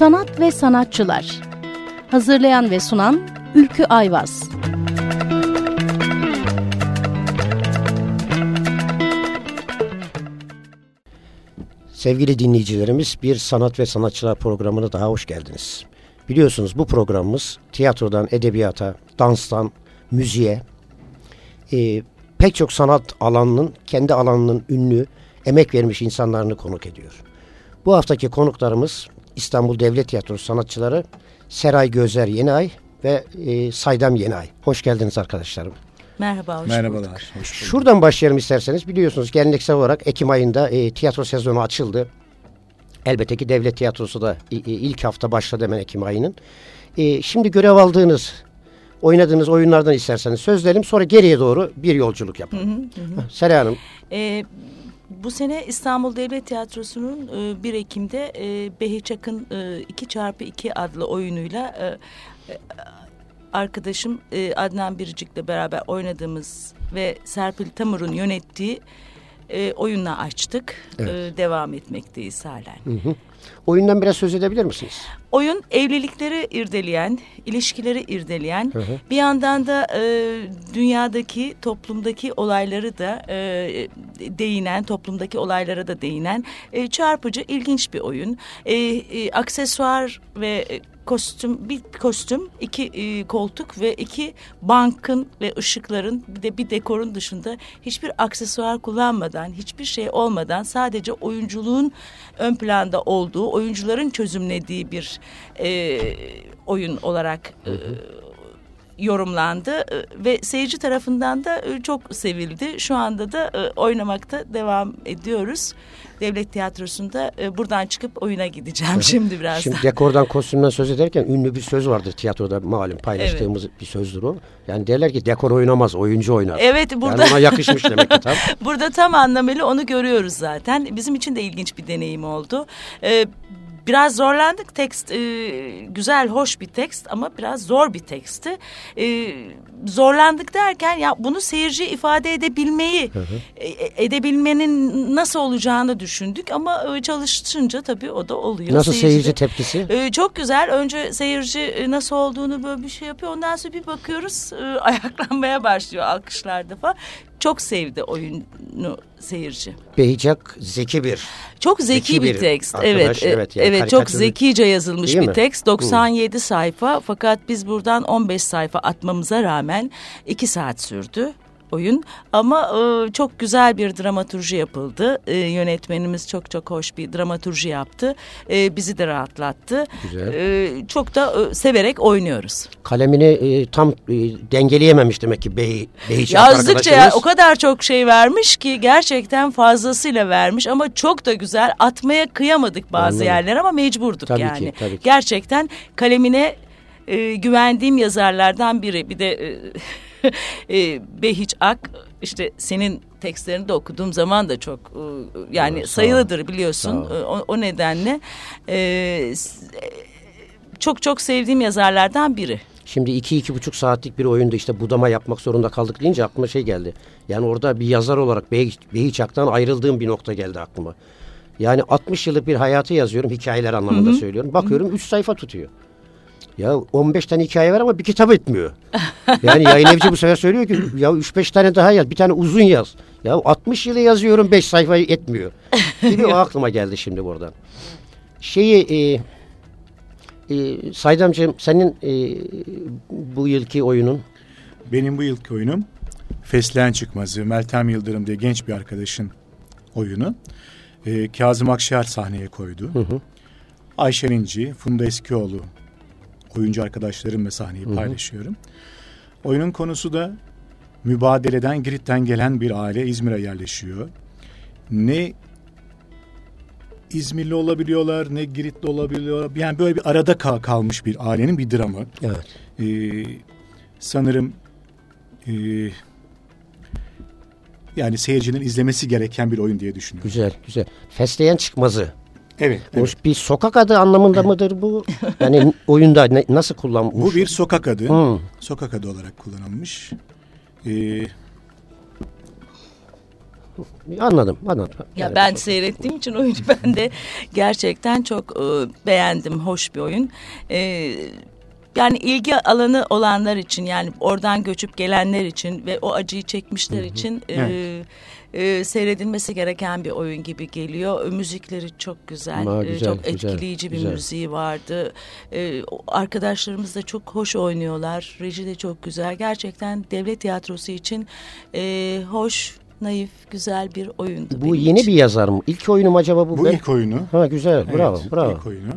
Sanat ve Sanatçılar Hazırlayan ve sunan Ülkü Ayvaz Sevgili dinleyicilerimiz bir sanat ve sanatçılar programına daha hoş geldiniz. Biliyorsunuz bu programımız tiyatrodan edebiyata, danstan müziğe, e, pek çok sanat alanının kendi alanının ünlü, emek vermiş insanlarını konuk ediyor. Bu haftaki konuklarımız İstanbul Devlet Tiyatrosu sanatçıları Seray Gözler Yeniay ve e, Saydam Yeniay. Hoş geldiniz arkadaşlarım. Merhaba, hoş Merhabalar. bulduk. Hoş bulduk. Şuradan başlayalım isterseniz. Biliyorsunuz geleneksel olarak Ekim ayında e, tiyatro sezonu açıldı. Elbette ki devlet tiyatrosu da e, e, ilk hafta başladı hemen Ekim ayının. E, şimdi görev aldığınız, oynadığınız oyunlardan isterseniz sözlerim. Sonra geriye doğru bir yolculuk yapalım. Heh, Seray Hanım. Ee, bu sene İstanbul Devlet Tiyatrosu'nun e, 1 Ekim'de e, Akın e, 2 çarpı 2 adlı oyunuyla e, e, arkadaşım e, Adnan Biricik'le beraber oynadığımız ve Serpil Tamur'un yönettiği e, oyunla açtık. E, devam etmekteyiz halen. Oyundan biraz söz edebilir misiniz? Oyun evlilikleri irdeleyen, ilişkileri irdeleyen, bir yandan da e, dünyadaki, toplumdaki olayları da e, değinen, toplumdaki olaylara da değinen e, çarpıcı, ilginç bir oyun. E, e, aksesuar ve e, kostüm, bir kostüm, iki e, koltuk ve iki bankın ve ışıkların bir de bir dekorun dışında hiçbir aksesuar kullanmadan, hiçbir şey olmadan sadece oyunculuğun ön planda olduğu, oyuncuların çözümlediği bir e, oyun olarak e, yorumlandı e, ve seyirci tarafından da e, çok sevildi. Şu anda da e, oynamakta devam ediyoruz. Devlet Tiyatrosu'nda e, buradan çıkıp oyuna gideceğim şimdi birazdan. Şimdi dekordan kostümden söz ederken ünlü bir söz vardır tiyatroda malum paylaştığımız bir sözdür o. Yani derler ki dekor oynamaz oyuncu oynar. Evet burada Yani ona yakışmış demek ki tam. burada tam anlamıyla onu görüyoruz zaten. Bizim için de ilginç bir deneyim oldu. Ee, Biraz zorlandık tekst e, güzel hoş bir tekst ama biraz zor bir tekstti. E, zorlandık derken ya bunu seyirci ifade edebilmeyi e, edebilmenin nasıl olacağını düşündük ama e, çalışınca tabii o da oluyor. Nasıl Seyirci seyirci tepkisi? ee, çok güzel. Önce seyirci e, nasıl olduğunu böyle bir şey yapıyor. Ondan sonra bir bakıyoruz e, ayaklanmaya başlıyor alkışlarda falan. Çok sevdi oyunu seyirci. Behicak zeki bir. Çok zeki, Zeki bir, bir tekst. arkadaş, Evet, e, evet yani evet çok zekice yazılmış bir mi? tekst. 97 sayfa fakat biz buradan 15 sayfa atmamıza rağmen 2 saat sürdü oyun ama e, çok güzel bir dramaturji yapıldı. E, yönetmenimiz çok çok hoş bir dramaturji yaptı. E, bizi de rahatlattı. Güzel. E, çok da e, severek oynuyoruz. Kalemini e, tam e, dengeleyememiş demek ki Bey, Behicak Yazdıkça ya, o kadar çok şey vermiş ki gerçekten fazlasıyla vermiş ama çok da güzel atmaya kıyamadık bazı Anladım. yerler ama mecburduk Tabii ki, yani. tabii ki. Gerçekten kalemine e, güvendiğim yazarlardan biri bir de e, e, Behiç Ak işte senin tekstlerini de okuduğum zaman da çok e, yani Evet, sayılıdır biliyorsun. E, o, o nedenle e, s- e, çok çok sevdiğim yazarlardan biri. Şimdi iki, iki buçuk saatlik bir oyunda işte budama yapmak zorunda kaldık deyince aklıma şey geldi. Yani orada bir yazar olarak Behiçak'tan ayrıldığım bir nokta geldi aklıma. Yani 60 yıllık bir hayatı yazıyorum hikayeler anlamında söylüyorum. Bakıyorum 3 sayfa tutuyor. Ya 15 tane hikaye var ama bir kitap etmiyor. Yani yayın evci bu sefer söylüyor ki ya 3-5 tane daha yaz bir tane uzun yaz. Ya 60 yılı yazıyorum 5 sayfa etmiyor. Gibi o aklıma geldi şimdi buradan. Şeyi e, e, Saydamcığım senin e, bu yılki oyunun Benim bu yılki oyunum Fesleğen Çıkmazı, Meltem Yıldırım diye genç bir arkadaşın oyunu. Ee, Kazım Akşener sahneye koydu. Ayşen İnci, Funda Eskioğlu oyuncu arkadaşlarımla sahneyi paylaşıyorum. Oyunun konusu da mübadeleden Girit'ten gelen bir aile İzmir'e yerleşiyor. Ne İzmirli olabiliyorlar ne Giritli olabiliyorlar. Yani böyle bir arada kal- kalmış bir ailenin bir dramı. evet. Ee, sanırım e, yani seyircinin izlemesi gereken bir oyun diye düşünüyorum. güzel güzel. Fesleğen çıkmazı. Evet. O evet. bir sokak adı anlamında mıdır bu? Yani oyunda ne- nasıl kullanmış? Bu bir sokak adı. Hı. Sokak adı olarak kullanılmış. Ee, Anladım, anladım. Ya Yani ben çok- seyrettiğim için oyunu ben de gerçekten çok e, beğendim. Hoş bir oyun. E, yani ilgi alanı olanlar için yani oradan göçüp gelenler için ve o acıyı çekmişler için e, Evet. E, seyredilmesi gereken bir oyun gibi geliyor. E, Müzikleri çok güzel, Aa, e, güzel, çok güzel, etkileyici bir güzel. müziği vardı. E, arkadaşlarımız da çok hoş oynuyorlar. Reji de çok güzel. Gerçekten devlet tiyatrosu için e, hoş, naif, güzel bir oyundu. Bu benim yeni için. bir yazar mı? İlk oyunu mu acaba bu? Bu Ben- ilk oyunu. Ha güzel, bravo, Evet, bravo. ilk oyunu.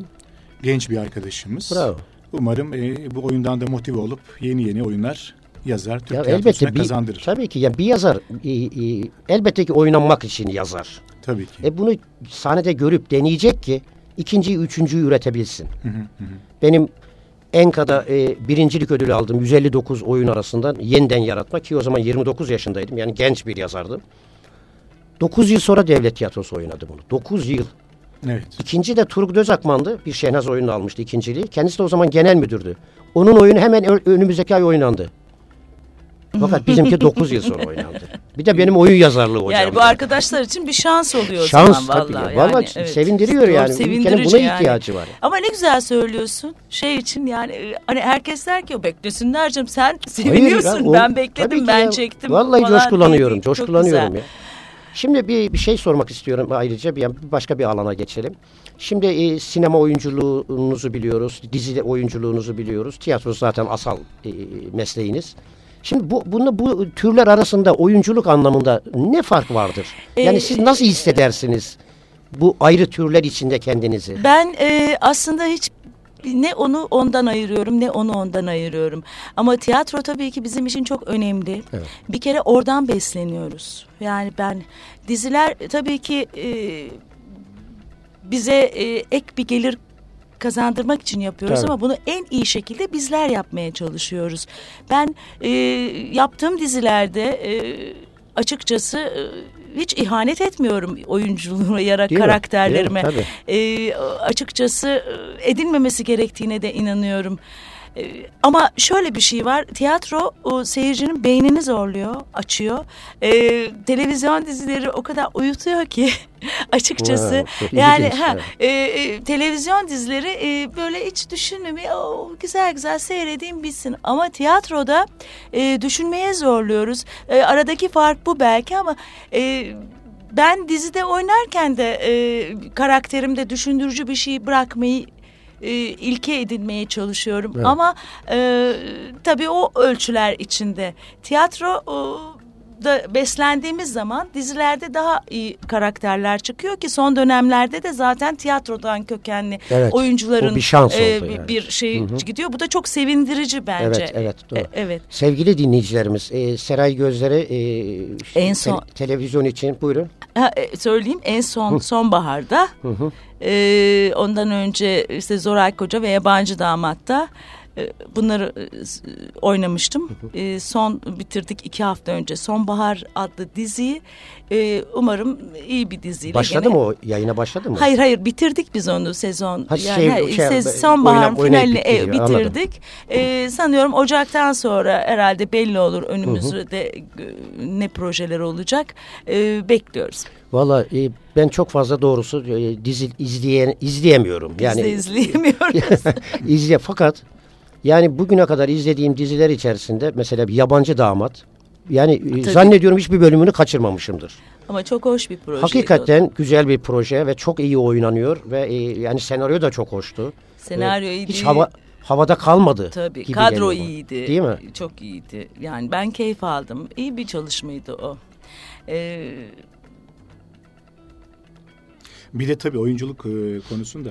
Genç bir arkadaşımız. Bravo. Umarım e, bu oyundan da motive olup yeni yeni oyunlar yazar. Türk Ya elbette bir, kazandırır. tabii ki yani bir yazar e, e, elbette ki oynanmak için yazar. Tabii ki. E bunu sahnede görüp deneyecek ki ikinciyi, üçüncüyü üretebilsin. Benim Enka'da e, birincilik ödülü aldım 159 oyun arasından yeniden yaratma ki o zaman 29 yaşındaydım. Yani genç bir yazardım. 9 yıl sonra devlet tiyatrosu oynadı bunu. 9 yıl. Evet. İkinci de Turgut Özakman'dı. Bir Şehnaz oyunu almıştı ikinciliği. Kendisi de o zaman genel müdürdü. Onun oyunu hemen önümüzdeki ay oynandı. Fakat bizimki 9 yıl sonra oynandı. Bir de benim oyun yazarlığı hocam. Yani bu arkadaşlar için bir şans oluyor Şans o zaman tabii vallahi. ya. Vallahi yani, ç- sevindiriyor yani. Ülkenin buna ihtiyacı var. Ama ne güzel söylüyorsun. Şey için yani e, hani herkes der ki beklesinler canım sen seviniyorsun. Hayır ya, ben bekledim ben ya. çektim. Vallahi coşkulanıyorum. Coşkulanıyorum ya. Şimdi bir, bir şey sormak istiyorum ayrıca bir başka bir alana geçelim. Şimdi e, sinema oyunculuğunuzu biliyoruz, dizi oyunculuğunuzu biliyoruz. Tiyatro zaten asal e, mesleğiniz. Şimdi bu bunu bu türler arasında oyunculuk anlamında ne fark vardır? Yani Ee, siz nasıl hissedersiniz bu ayrı türler içinde kendinizi? Ben e, aslında hiç ne onu ondan ayırıyorum ne onu ondan ayırıyorum. Ama tiyatro tabii ki bizim için çok önemli. Evet. Bir kere oradan besleniyoruz. Yani ben diziler tabii ki e, bize e, ek bir gelir kazandırmak için yapıyoruz Tabii. ama bunu en iyi şekilde bizler yapmaya çalışıyoruz. Ben e, yaptığım dizilerde e, açıkçası e, hiç ihanet etmiyorum oyunculuğuma ya da Değil mi? karakterlerime. Değil mi? E, açıkçası e, edinmemesi gerektiğine de inanıyorum. E, ama şöyle bir şey var. Tiyatro o, seyircinin beynini zorluyor, açıyor. E, televizyon dizileri o kadar uyutuyor ki açıkçası. Wow, yani ilginç, ha, evet. e, e, televizyon dizileri e, böyle hiç düşünmemeye o, güzel güzel seyredeyim bitsin. Ama tiyatroda e, düşünmeye zorluyoruz. E, aradaki fark bu belki ama... E, ben dizide oynarken de e, karakterimde düşündürücü bir şey bırakmayı e, ilke edinmeye çalışıyorum. Evet. Ama e, tabii o ölçüler içinde. Tiyatro e, da beslendiğimiz zaman dizilerde daha iyi karakterler çıkıyor ki son dönemlerde de zaten tiyatrodan kökenli Evet, oyuncuların bir şans e, bir- yani. bir şey gidiyor. Bu da çok sevindirici bence. Evet, evet, doğru. E, evet. Sevgili dinleyicilerimiz, e, Seray Gözler'e e, En son- televizyon için buyurun. Ha, e, söyleyeyim en son sonbaharda e, ondan önce işte Zoray Koca ve Yabancı Damat'ta. e, bunları e, s- oynamıştım. E, son bitirdik iki hafta önce Sonbahar adlı diziyi e, umarım iyi bir diziyle. Başladı gene- mı o? Yayına başladı mı? Hayır hayır bitirdik biz onu sezon. Ha, yani, şey- ha, şey, sez- oynayıp- oynayıp finalini e, bitirdik. E, sanıyorum Ocak'tan sonra herhalde belli olur önümüzde e, ne projeler olacak. E, bekliyoruz. Valla e, ben çok fazla doğrusu e, dizi izleyen izleyemiyorum. Biz Yani de izleyemiyoruz. izle fakat yani bugüne kadar izlediğim diziler içerisinde mesela bir yabancı damat yani e, zannediyorum hiçbir bölümünü kaçırmamışımdır. Ama çok hoş bir proje. Hakikaten güzel bir proje ve çok iyi oynanıyor ve e, yani senaryo da çok hoştu. Senaryo E, iyiydi. Hiç hava havada kalmadı. Tabii gibi kadro iyiydi. Değil mi? Çok iyiydi. Yani ben keyif aldım. İyi bir çalışmaydı o. Ee, Bir de tabii oyunculuk e, konusunda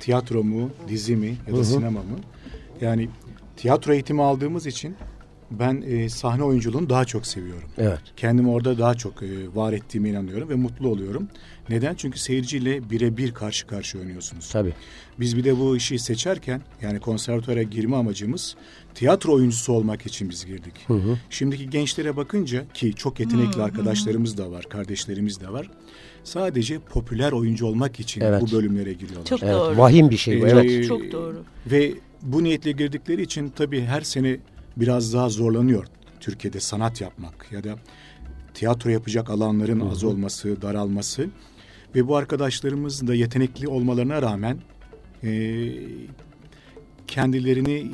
tiyatro mu, dizi mi ya da sinema mı? Yani tiyatro eğitimi aldığımız için ben e, sahne oyunculuğunu daha çok seviyorum. Evet. Kendimi orada daha çok e, var ettiğime inanıyorum ve mutlu oluyorum. Neden? Çünkü seyirciyle birebir karşı karşıya oynuyorsunuz. Tabii. Biz bir de bu işi seçerken yani konservatuara girme amacımız tiyatro oyuncusu olmak için biz girdik. Şimdiki gençlere bakınca ki çok yetenekli arkadaşlarımız da var, kardeşlerimiz de var. Sadece popüler oyuncu olmak için Evet. bu bölümlere giriyorlar. çok Evet. doğru. Vahim bir şey bu. Ee, Evet. Çok doğru. Ve bu niyetle girdikleri için tabii her sene biraz daha zorlanıyor Türkiye'de sanat yapmak ya da tiyatro yapacak alanların az olması, daralması ve bu arkadaşlarımız da yetenekli olmalarına rağmen e, kendilerini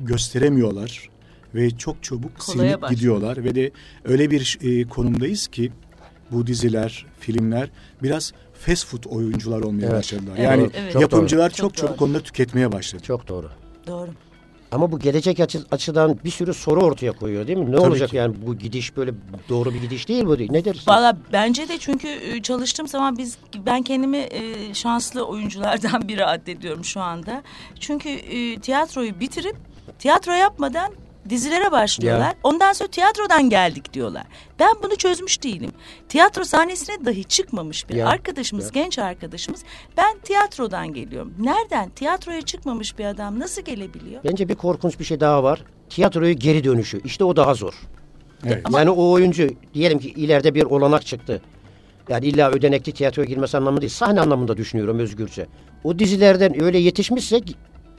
gösteremiyorlar ve çok çabuk Kolaya silinip gidiyorlar ve de öyle bir e, konumdayız ki bu diziler, filmler biraz fast food oyuncular olmaya Evet. başladılar. Evet, yani evet. Çok yapımcılar doğru. çok, Çok çabuk doğru. onları tüketmeye başladı. Çok doğru. Doğru. Ama bu gelecek açı- açıdan bir sürü soru ortaya koyuyor değil mi? Ne Tabii olacak ki. yani bu gidiş böyle doğru bir gidiş değil bu değil. Ne dersin? Valla bence de çünkü e, çalıştığım zaman biz ben kendimi e, şanslı oyunculardan biri addediyorum şu anda. Çünkü e, tiyatroyu bitirip tiyatro yapmadan dizilere başlıyorlar. Ya. Ondan sonra tiyatrodan geldik diyorlar. Ben bunu çözmüş değilim. Tiyatro sahnesine dahi çıkmamış bir Ya. arkadaşımız, Ya. genç arkadaşımız. Ben tiyatrodan geliyorum. Nereden? Tiyatroya çıkmamış bir adam nasıl gelebiliyor? Bence bir korkunç bir şey daha var. Tiyatroya geri dönüşü. İşte o daha zor. Evet. Yani o oyuncu diyelim ki ileride bir olanak çıktı. Yani illa ödenekli tiyatroya girmesi anlamında değil. Sahne anlamında düşünüyorum özgürce. O dizilerden öyle yetişmişse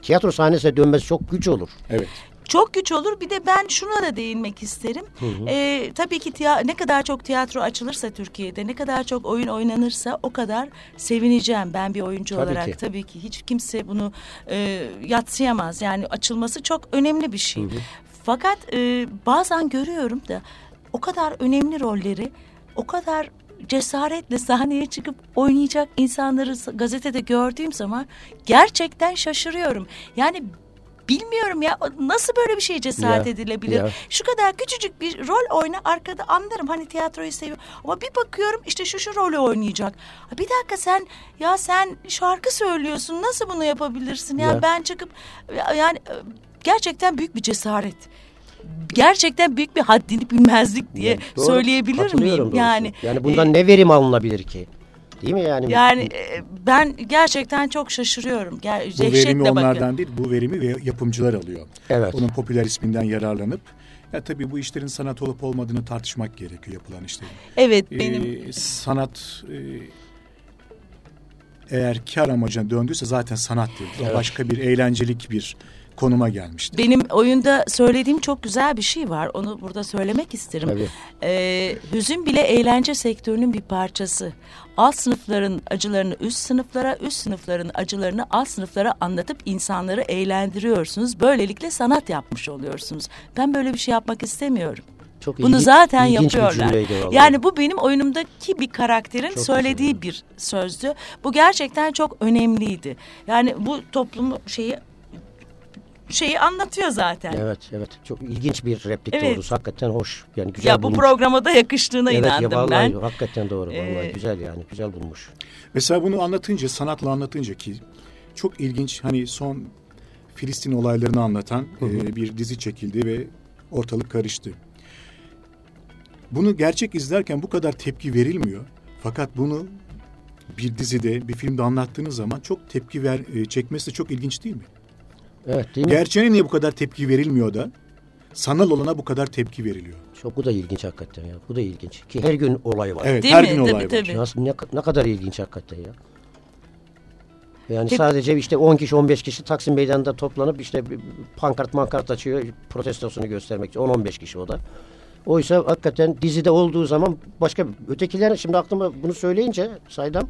tiyatro sahnesine dönmesi çok güç olur. Evet. Çok güç olur. Bir de ben şuna da değinmek isterim. Ee, tabii ki ne kadar çok tiyatro açılırsa Türkiye'de, ne kadar çok oyun oynanırsa o kadar sevineceğim ben bir oyuncu Tabii olarak. ki. Tabii ki hiç kimse bunu e, yatsıyamaz. Yani açılması çok önemli bir şey. Fakat e, bazen görüyorum da o kadar önemli rolleri, o kadar cesaretle sahneye çıkıp oynayacak insanları gazetede gördüğüm zaman gerçekten şaşırıyorum. Yani bilmiyorum ya nasıl böyle bir şey cesaret Ya, edilebilir? ya. Şu kadar küçücük bir rol oyna arkada anlarım hani tiyatroyu seviyorum. Ama bir bakıyorum işte şu şu rolü oynayacak. Ha, Bir dakika sen ya sen şarkı söylüyorsun nasıl bunu yapabilirsin? Ya, Ya. ben çıkıp yani e, gerçekten büyük bir cesaret. Gerçekten büyük bir haddini bilmezlik diye doğru, söyleyebilir katılıyorum miyim? doğrusu. Yani yani bundan e, ne verim alınabilir ki? Değil mi yani? yani e, ben gerçekten çok şaşırıyorum. Ger Bu verimi dehşetle bakın. onlardan değil, bu verimi ve yapımcılar alıyor. Evet. Onun popüler isminden yararlanıp ya tabii bu işlerin sanat olup olmadığını tartışmak gerekiyor yapılan işlerin. Evet Ee, benim sanat e, eğer kar amacına döndüyse zaten sanat değildir. O Başka bir eğlencelik bir konuma gelmiştir. Benim oyunda söylediğim çok güzel bir şey var. Onu burada söylemek isterim. Tabii. Ee, hüzün bile eğlence sektörünün bir parçası. Alt sınıfların acılarını üst sınıflara, üst sınıfların acılarını alt sınıflara anlatıp insanları eğlendiriyorsunuz. Böylelikle sanat yapmış oluyorsunuz. Ben böyle bir şey yapmak istemiyorum. Çok Bunu ilgi- zaten yapıyorlar. Yani bu benim oyunumdaki bir karakterin Çok söylediği güzel. bir sözdü. Bu gerçekten çok önemliydi. Yani bu toplumu şeyi şeyi anlatıyor zaten. Evet evet. Çok ilginç bir replik Evet. doğrusu. Hakikaten hoş. Yani güzel ya bu bulmuş. programa da yakıştığına evet, ya inandım vallahi ben. hakikaten doğru. Vallahi Ee, güzel yani. Güzel bulmuş. Mesela bunu anlatınca, sanatla anlatınca ki çok ilginç hani son Filistin olaylarını anlatan e, bir dizi çekildi ve ortalık karıştı. Bunu gerçek izlerken bu kadar tepki verilmiyor. Fakat bunu bir dizide, bir filmde anlattığınız zaman çok tepki ver, e, çekmesi de çok ilginç değil mi? Evet değil mi? Gerçeğine niye bu kadar tepki verilmiyor da sanal olana bu kadar tepki veriliyor? Çok bu da ilginç hakikaten ya. Bu da ilginç. Ki her gün olay var. Evet, Değil her mi? gün Tabii, olay var. tabii. Nasıl, ne, ne kadar ilginç hakikaten ya. Yani Peki- sadece işte 10 kişi 15 kişi Taksim Meydanı'nda toplanıp işte pankart mankart açıyor protestosunu göstermek için 10-15 kişi o da. Oysa hakikaten dizide olduğu zaman başka ötekiler şimdi aklıma bunu söyleyince saydam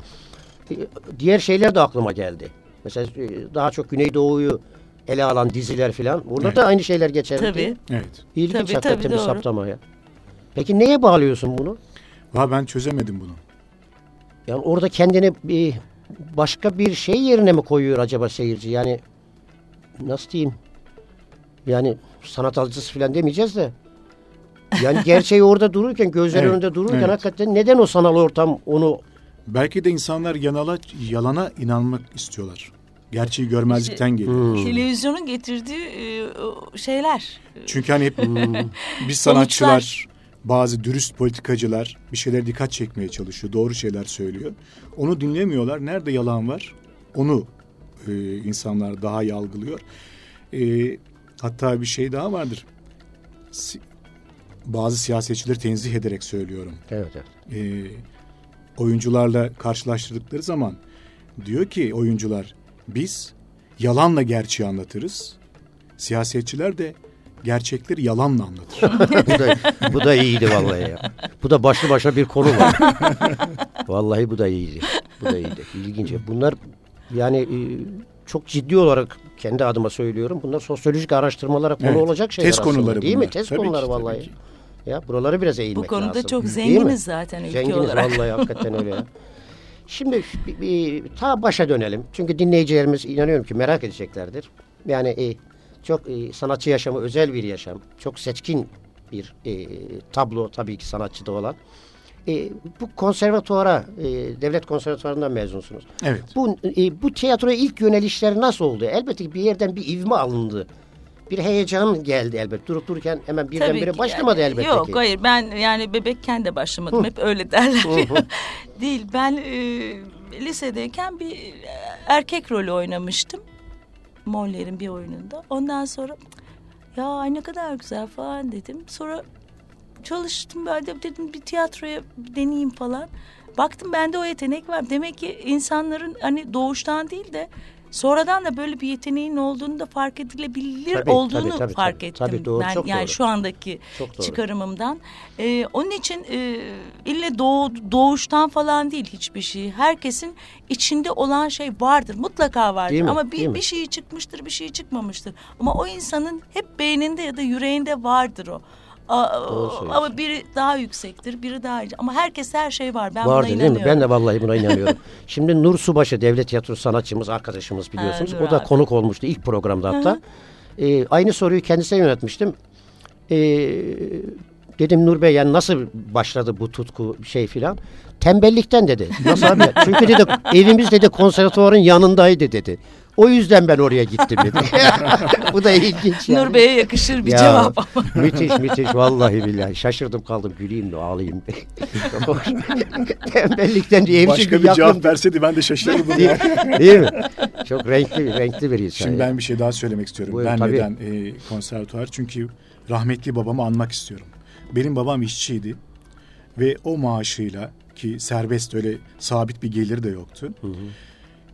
e, diğer şeyler de aklıma geldi. Mesela e, daha çok Güneydoğu'yu ele alan diziler filan. Burada Evet. da aynı şeyler geçerli. Tabii. Evet. İlginç Tabii, hakikaten tabii, bir doğru. saptama ya. Peki neye bağlıyorsun bunu? Va ben çözemedim bunu. Yani orada kendini bir başka bir şey yerine mi koyuyor acaba seyirci? Yani nasıl diyeyim? Yani sanat alıcısı falan demeyeceğiz de. Yani gerçeği orada dururken, gözler Evet, önünde dururken evet. hakikaten neden o sanal ortam onu Belki de insanlar yanala, yalana inanmak istiyorlar. Gerçeği görmezlikten geliyor. Televizyonun getirdiği e, o şeyler. Çünkü hani hep biz sanatçılar, bazı dürüst politikacılar bir şeyler dikkat çekmeye çalışıyor. Doğru şeyler söylüyor. Onu dinlemiyorlar. Nerede yalan var? Onu e, insanlar daha iyi algılıyor. E, hatta bir şey daha vardır. Si- bazı siyasetçileri tenzih ederek söylüyorum. Evet, evet. e, oyuncularla karşılaştırdıkları zaman diyor ki oyuncular biz yalanla gerçeği anlatırız. Siyasetçiler de gerçekleri yalanla anlatır. bu, da, bu da iyiydi vallahi ya. Bu da başlı başına bir konu var. vallahi bu da iyiydi. Bu da iyiydi. İlginç. Bunlar yani e, çok ciddi olarak kendi adıma söylüyorum. Bunlar sosyolojik araştırmalara konu Evet. olacak şeyler Test aslında, konuları değil mi? Test Tabii konuları ki, vallahi. ki. Ya buraları biraz eğilmek Bu konuda lazım. çok zenginiz zaten ülke Zenginiz olarak. vallahi hakikaten öyle ya. Şimdi bir, bir, ta başa dönelim. Çünkü dinleyicilerimiz inanıyorum ki merak edeceklerdir. Yani e, çok e, sanatçı yaşamı özel bir yaşam. Çok seçkin bir e, tablo tabii ki sanatçıda olan. E, bu konservatuara, e, devlet konservatuarından mezunsunuz. Evet. Bu e, bu tiyatroya ilk yönelişleri nasıl oldu? Elbette ki bir yerden bir ivme alındı. Bir heyecan geldi elbet. Durup dururken hemen birdenbire başlamadı yani. elbette Yok ki. hayır ben yani bebekken de başlamadım. Hep öyle derler ya. Değil ben e, lisedeyken bir e, erkek rolü oynamıştım. Moller'in bir oyununda. Ondan sonra ya ne kadar güzel falan dedim. Sonra çalıştım böyle dedim bir tiyatroya deneyeyim falan. Baktım bende o yetenek var. Demek ki insanların hani doğuştan değil de sonradan da böyle bir yeteneğin olduğunu da fark edilebilir Tabii, olduğunu tabii, tabii, fark tabii. ettim. Tabii, doğru, ben çok yani doğru. şu andaki Çok doğru. çıkarımımdan. Ee, onun için e, ille doğu, doğuştan falan değil hiçbir şey. Herkesin içinde olan şey vardır. Mutlaka vardır. Değil mi? Ama Değil bir, mi? bir şey çıkmıştır, bir şey çıkmamıştır. Ama o insanın hep beyninde ya da yüreğinde vardır o. Doğru ama biri daha yüksektir, biri daha ama herkes her şey var. Ben Vardı buna değil mi? inanıyorum. Ben de vallahi buna inanıyorum. Şimdi Nur Subaşı devlet tiyatrosu sanatçımız, arkadaşımız biliyorsunuz. Nur o da abi. konuk olmuştu ilk programda hatta. Ee, aynı soruyu kendisine yönetmiştim. Ee, dedim Nur Bey yani nasıl başladı bu tutku şey filan? Tembellikten dedi. Nasıl abi? Çünkü dedi evimiz dedi konservatuvarın yanındaydı dedi. O yüzden ben oraya gittim dedi. bu da ilginç yani. Nur Bey'e yakışır bir Ya, cevap ama. müthiş müthiş vallahi billahi. Şaşırdım kaldım güleyim de ağlayayım. Çok hoş. Tembellikten diye Başka bir cevap verseydi ben de şaşırırdım. Değil, değil mi? Çok renkli renkli bir insan. Şimdi ben bir şey daha söylemek istiyorum. Buyurun, ben tabii. neden e, konservatuvar? Çünkü rahmetli babamı anmak istiyorum. Benim babam işçiydi ve o maaşıyla ki serbest öyle sabit bir geliri de yoktu.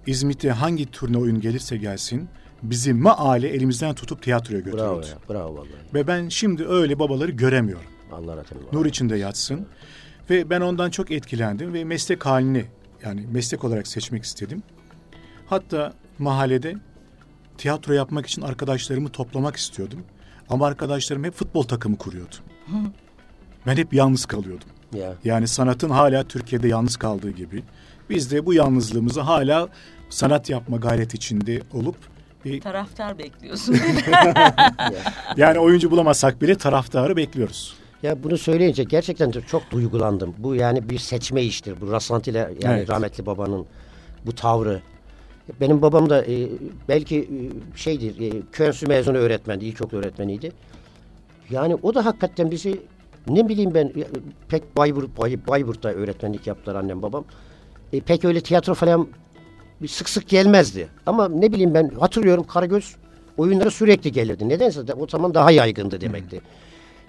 İzmit'e hangi turne oyun gelirse gelsin bizi maale elimizden tutup tiyatroya Bravo götürüyordu. ya. Bravo vallahi. Ve ben şimdi öyle babaları göremiyorum. Allah rahmet eylesin. Nur içinde yatsın. Ve ben ondan çok etkilendim ve meslek halini yani meslek olarak seçmek istedim. Hatta mahallede tiyatro yapmak için arkadaşlarımı toplamak istiyordum. Ama arkadaşlarım hep futbol takımı kuruyordu. Ben hep yalnız kalıyordum. Ya. Yani sanatın hala Türkiye'de yalnız kaldığı gibi. Biz de bu yalnızlığımızı hala sanat yapma gayreti içinde olup bir, Taraftar bekliyorsun. yani oyuncu bulamasak bile taraftarı bekliyoruz. Ya bunu söyleyince gerçekten çok duygulandım. Bu yani bir seçme iştir. Bu rastlantıyla yani Evet. rahmetli babanın bu tavrı. Benim babam da e, belki e, şeydir, e, enstitüsü mezunu öğretmendi, ilkokul öğretmeniydi. Yani o da hakikaten bizi ne bileyim ben e, pek Bayburt, Bay, Bayburt'ta öğretmenlik yaptılar annem babam. E, pek öyle tiyatro falan sık sık gelmezdi. Ama ne bileyim ben hatırlıyorum Karagöz oyunlara sürekli gelirdi. Nedense de o zaman daha yaygındı demekti.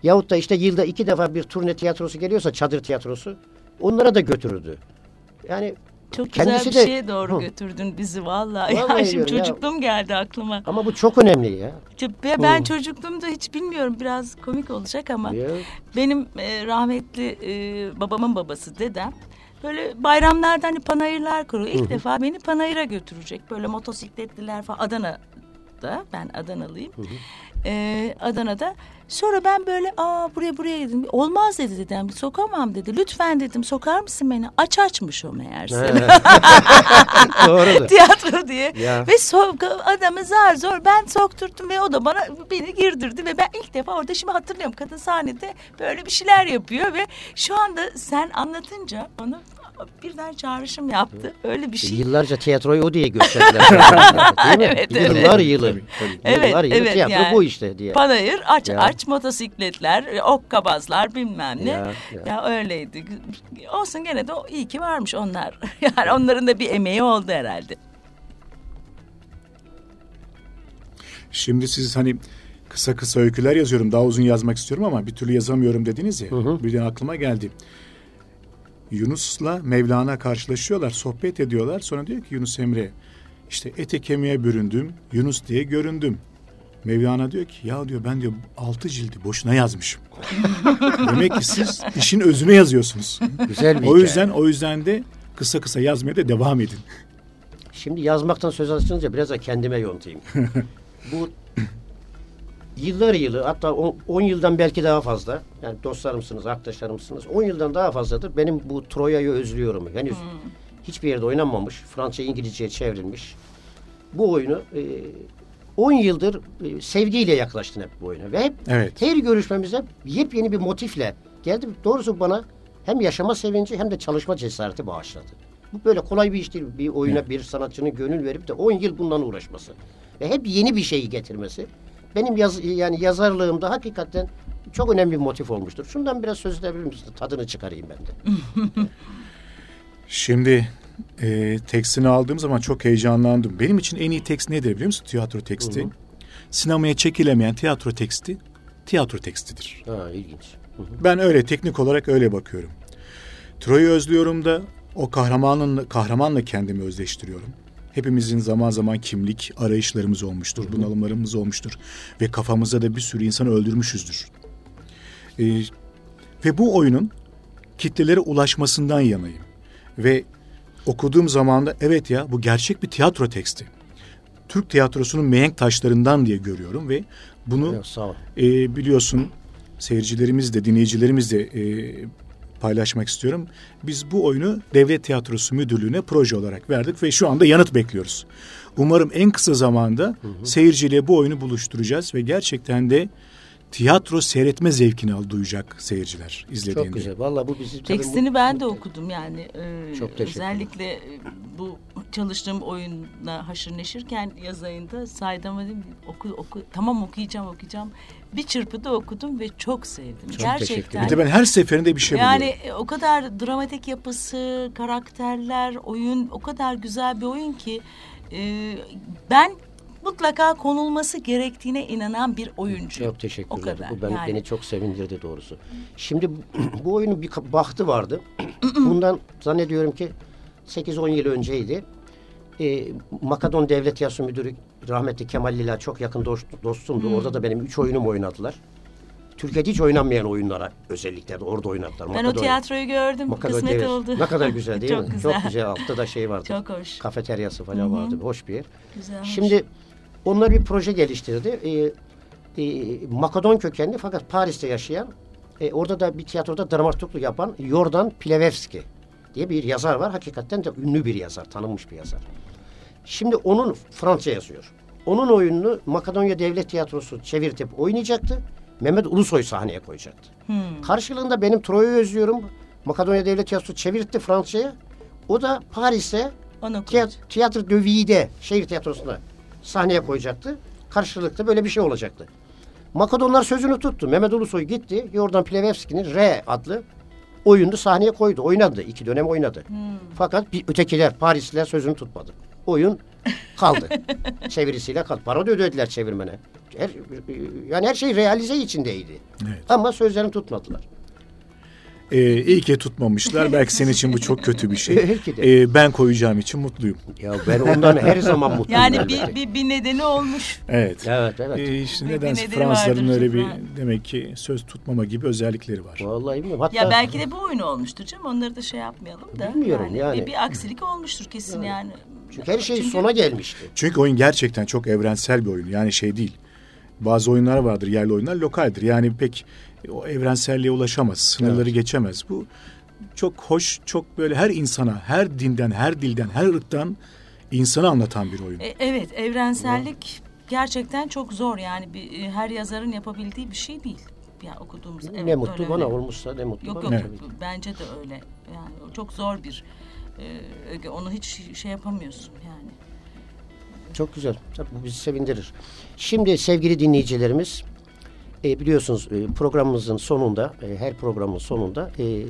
Yahut da işte yılda iki defa bir turne tiyatrosu geliyorsa çadır tiyatrosu onlara da götürürdü. Yani Çok güzel Kendisi bir de- şeye doğru Hı. götürdün bizi vallahi. Vallahi ya, şimdi diyorum ya. çocukluğum geldi aklıma. ama bu çok önemli ya. Ve ben çocukluğumda hiç bilmiyorum biraz komik olacak ama Ya. benim e, rahmetli e, babamın babası dedem böyle bayramlarda hani panayırlar kuruyor. İlk defa beni panayıra götürecek. Böyle motosikletliler falan Adana'da ben Adanalıyım. E, Adana'da sonra ben böyle aa buraya buraya dedim. Olmaz dedi dedem sokamam dedi. Lütfen dedim sokar mısın beni? Aç açmış o meğerse. Doğrudur. tiyatro diye. Ya. Ve so adamı zar zor ben sokturttum ve o da bana beni girdirdi ve ben ilk defa orada şimdi hatırlıyorum kadın sahnede böyle bir şeyler yapıyor ve şu anda sen anlatınca onu birden çağrışım yaptı. Öyle bir şey. Yıllarca tiyatroyu o diye gösterdiler. Değil mi? Evet, evet. Yıllar yılı. Tabii, tabii. Evet, Yıllar yılı evet, tiyatro yani. bu işte diye. Panayır aç Ya. aç motosikletler, okkabazlar bilmem ne. Ya, Ya, ya. öyleydi. Olsun gene de iyi ki varmış onlar. Yani onların da bir emeği oldu herhalde. Şimdi siz hani kısa kısa öyküler yazıyorum. Daha uzun yazmak istiyorum ama bir türlü yazamıyorum dediniz ya. Birden aklıma geldi. Yunus'la Mevlana karşılaşıyorlar, sohbet ediyorlar. Sonra diyor ki Yunus Emre, işte ete kemiğe büründüm, Yunus diye göründüm. Mevlana diyor ki ya diyor ben diyor altı cildi boşuna yazmışım. Demek ki siz işin özüne yazıyorsunuz. Güzel bir o hikaye. yüzden o yüzden de kısa kısa yazmaya da devam edin. Şimdi yazmaktan söz açınca biraz da kendime yontayım. Bu yıllar yılı hatta 10 yıldan belki daha fazla yani dostlarımsınız, arkadaşlarımsınız 10 yıldan daha fazladır benim bu Troya'yı özlüyorum. Henüz hiçbir yerde oynanmamış. Fransızca İngilizceye çevrilmiş. Bu oyunu e, 10 yıldır e, sevgiyle yaklaştın hep bu oyuna. Ve hep Evet. her görüşmemizde yepyeni bir motifle geldi. Doğrusu bana hem yaşama sevinci hem de çalışma cesareti bağışladı. Bu böyle kolay bir iş değil. Bir oyuna bir sanatçının gönül verip de 10 yıl bundan uğraşması. Ve hep yeni bir şeyi getirmesi. Benim yaz, yani yazarlığımda hakikaten çok önemli bir motif olmuştur. Şundan biraz söz edebilir misin? Tadını çıkarayım ben de. Şimdi e, tekstini aldığım zaman çok heyecanlandım. Benim için en iyi tekst nedir biliyor musun? Tiyatro teksti. Sinemaya çekilemeyen tiyatro teksti tiyatro tekstidir. Ha ilginç. Hı hı. Ben öyle teknik olarak öyle bakıyorum. Troy'u özlüyorum da o kahramanın kahramanla kendimi özleştiriyorum. Hepimizin zaman zaman kimlik arayışlarımız olmuştur, bunalımlarımız olmuştur ve kafamızda da bir sürü insanı öldürmüşüzdür. Ee, ve bu oyunun kitlelere ulaşmasından yanayım. Ve okuduğum zaman da evet ya bu gerçek bir tiyatro teksti. Türk tiyatrosunun mihenk taşlarından diye görüyorum ve bunu ol. e, biliyorsun seyircilerimiz de dinleyicilerimiz de e, paylaşmak istiyorum. Biz bu oyunu Devlet Tiyatrosu Müdürlüğü'ne proje olarak verdik ve şu anda yanıt bekliyoruz. Umarım en kısa zamanda seyirciyle bu oyunu buluşturacağız ve gerçekten de tiyatro seyretme zevkini al duyacak seyirciler izlediğinde. Çok güzel. Vallahi bu bizi tabii Tekstini ben de okudum yani. Ee, Çok teşekkür. Özellikle e, bu çalıştığım oyunla haşır neşirken yaz ayında saydama dedim oku, oku, tamam okuyacağım okuyacağım. Bir çırpıda okudum ve çok sevdim. Çok Gerçekten. Bir de ben her seferinde bir şey Yani buluyorum. e, o kadar dramatik yapısı, karakterler, oyun o kadar güzel bir oyun ki e, ben mutlaka konulması gerektiğine inanan bir oyuncu. Çok teşekkürler. O kadar. Bu ben, yani. beni çok sevindirdi doğrusu. Şimdi bu- oyunun bir bahtı vardı. Bundan zannediyorum ki 8-10 yıl önceydi. Ee, Makadon Devlet Tiyatrosu Müdürü rahmetli Kemal Lila çok yakın dost, dostumdu. Orada da benim üç oyunum oynadılar. Türkiye'de hiç oynanmayan oyunlara özellikle de orada oynadılar. Ben o tiyatroyu gördüm. Makadon Kısmet Devlet. oldu. Ne kadar güzel değil Çok mi? güzel. Çok güzel. Altta da şey vardı. Çok hoş. Kafeteryası falan vardı. Hoş bir yer. Güzelmiş. Şimdi onlar bir proje geliştirdi. Ee, e, Makedon kökenli fakat Paris'te yaşayan, e, orada da bir tiyatroda dramaturgluk yapan Yordan Plevevski diye bir yazar var. Hakikaten de ünlü bir yazar, tanınmış bir yazar. Şimdi onun Fransızca yazıyor. Onun oyununu Makedonya Devlet Tiyatrosu çevirtip oynayacaktı. Mehmet Ulusoy sahneye koyacaktı. Karşılığında benim Troy'u özlüyorum. Makedonya Devlet Tiyatrosu çevirtti Fransızca'ya. O da Paris'te Onu Tiyat- Tiyatro de Ville'de şehir tiyatrosunda sahneye koyacaktı. Karşılıklı böyle bir şey olacaktı. Makedonlar sözünü tuttu. Mehmet Ulusoy gitti. Yordan Plevevski'nin R adlı oyunu sahneye koydu. Oynadı. iki dönem oynadı. Fakat bir ötekiler Parisliler sözünü tutmadı. Oyun kaldı. Çevirisiyle kaldı. Para da ödediler çevirmene. Her, yani her şey realize içindeydi. Evet. Ama sözlerini tutmadılar. Ee, iyi ki tutmamışlar. Belki senin için bu çok kötü bir şey. Ee, ben koyacağım için mutluyum. Ya ben ondan her zaman mutluyum. Yani bir, bir, bir nedeni olmuş. Evet. Evet evet. Ee, işte Bir- bir nedense nedeni Fransızların öyle bir Ha. demek ki söz tutmama gibi özellikleri var. Vallahi bilmiyorum. Hatta Ya belki de bu oyun olmuştur canım. Onları da şey yapmayalım da. Bilmiyorum yani. Bir, bir aksilik olmuştur kesin yani. Çünkü her şey Çünkü- sona gelmişti. Çünkü oyun gerçekten çok evrensel bir oyun. Yani şey değil. Bazı oyunlar vardır, yerli oyunlar lokaldir. Yani pek o evrenselliğe ulaşamaz, sınırları Evet. geçemez. Bu çok hoş, çok böyle her insana, her dinden, her dilden, her ırktan insanı anlatan bir oyun. E, evet evrensellik gerçekten çok zor yani bir, e, her yazarın yapabildiği bir şey değil. Ya okuduğumuz evet, ne mutlu öyle, bana öyle. olmuşsa ne mutlu Yok bana. yok Evet. tabii ki. bence de öyle. Yani çok zor bir e, onu hiç şey yapamıyorsun yani. Çok güzel. Tabii bu bizi sevindirir. Şimdi sevgili dinleyicilerimiz e, biliyorsunuz e, programımızın sonunda e, her programın sonunda e, e,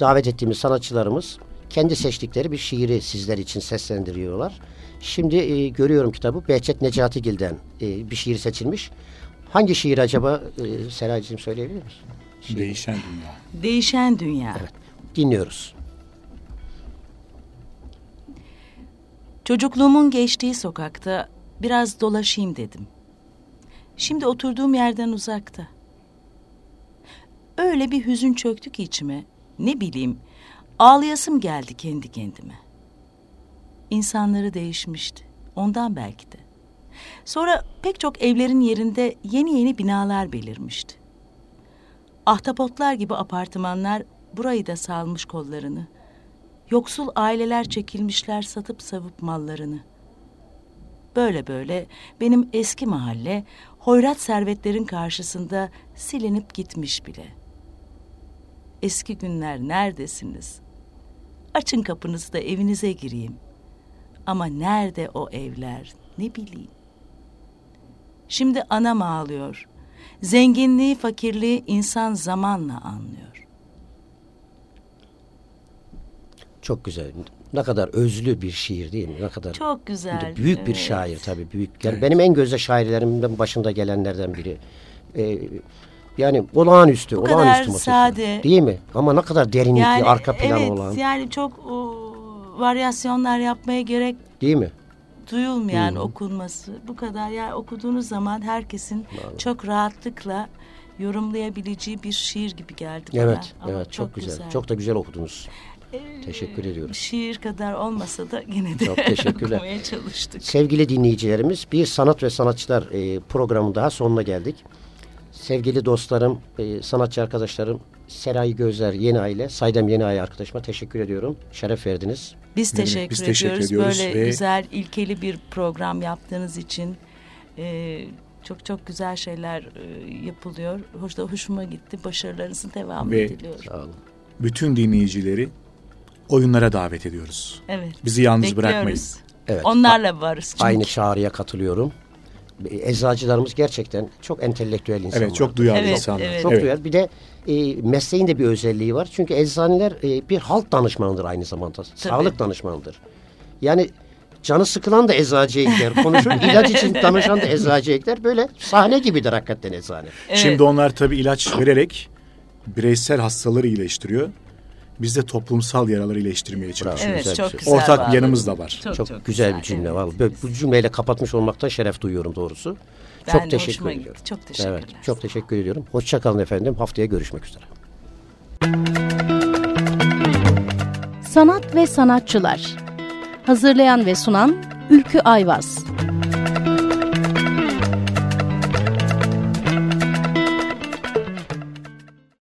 davet ettiğimiz sanatçılarımız kendi seçtikleri bir şiiri sizler için seslendiriyorlar. Şimdi e, görüyorum kitabı Behçet Necatigil'den e, bir şiir seçilmiş. Hangi şiir acaba e, Seraycığım söyleyebilir misin? Şiir. Değişen dünya. Değişen dünya. Evet. Dinliyoruz. Çocukluğumun geçtiği sokakta biraz dolaşayım dedim. Şimdi oturduğum yerden uzakta. Öyle bir hüzün çöktü ki içime. Ne bileyim, ağlayasım geldi kendi kendime. İnsanları değişmişti. Ondan belki de. Sonra pek çok evlerin yerinde yeni yeni binalar belirmişti. Ahtapotlar gibi apartmanlar burayı da salmış kollarını. Yoksul aileler çekilmişler satıp savup mallarını. Böyle böyle benim eski mahalle hoyrat servetlerin karşısında silinip gitmiş bile. Eski günler neredesiniz? Açın kapınızı da evinize gireyim. Ama nerede o evler ne bileyim. Şimdi anam ağlıyor. Zenginliği, fakirliği insan zamanla anlıyor. Çok güzel. Ne kadar özlü bir şiir değil mi? Ne kadar Çok güzel. büyük bir Evet. şair tabii büyük. Yani benim en gözde şairlerimden başında gelenlerden biri. Ee, yani olağanüstü, Bu kadar olağanüstü muhteşem. sade. Değil mi? Ama ne kadar derinlikli, arka planı evet, olan. yani çok o, varyasyonlar yapmaya gerek Değil mi? duyulmayan okunması. Bu kadar yani okuduğunuz zaman herkesin çok rahatlıkla yorumlayabileceği bir şiir gibi geldi bana. Evet, Ama evet çok, güzel. Çok da güzel okudunuz. Teşekkür ediyorum. Şiir kadar olmasa da yine de Çok teşekkürler. okumaya çalıştık. Sevgili dinleyicilerimiz bir sanat ve sanatçılar e, programının daha sonuna geldik. Sevgili dostlarım, e, sanatçı arkadaşlarım Seray Gözler Yeni Aile, Saydam Yeni Aile arkadaşıma teşekkür ediyorum. Şeref verdiniz. Biz teşekkür, biz ediyoruz. teşekkür ediyoruz Böyle ve- güzel, ilkeli bir program yaptığınız için. Ee, çok çok güzel şeyler e, yapılıyor. Hoş da hoşuma gitti. Başarılarınızın devamını Ve- diliyorum. Sağ olun. Bütün dinleyicileri oyunlara davet ediyoruz. Evet. Bizi yalnız Bekliyoruz. bırakmayın. Evet. Onlarla varız çünkü. Aynı çağrıya katılıyorum. Eczacılarımız gerçekten çok entelektüel insanlar. Evet çok duyarlı Evet, insanlar. evet. Çok Evet. duyar. Bir de e, mesleğin de bir özelliği var. Çünkü eczaneler e, bir halk danışmanıdır aynı zamanda. Sağlık danışmanıdır. Yani canı sıkılan da eczacıya gider konuşur. ilaç için danışan da eczacıya gider. Böyle sahne gibidir hakikaten eczane. Evet. Şimdi onlar tabii ilaç vererek bireysel hastaları iyileştiriyor. Biz de toplumsal yaraları iyileştirmeye çalışıyoruz. Evet güzel bir çok şey. güzel. Ortak bağladın. yanımız da var. Çok, güzel, bir cümle. evet. Vallahi böyle bu cümleyle kapatmış olmaktan şeref duyuyorum doğrusu. Ben çok teşekkür ediyorum. gitti. Çok teşekkürler. Evet, çok teşekkür ediyorum. Hoşçakalın efendim. Haftaya görüşmek üzere. Sanat ve sanatçılar. Hazırlayan ve sunan Ülkü Ayvaz.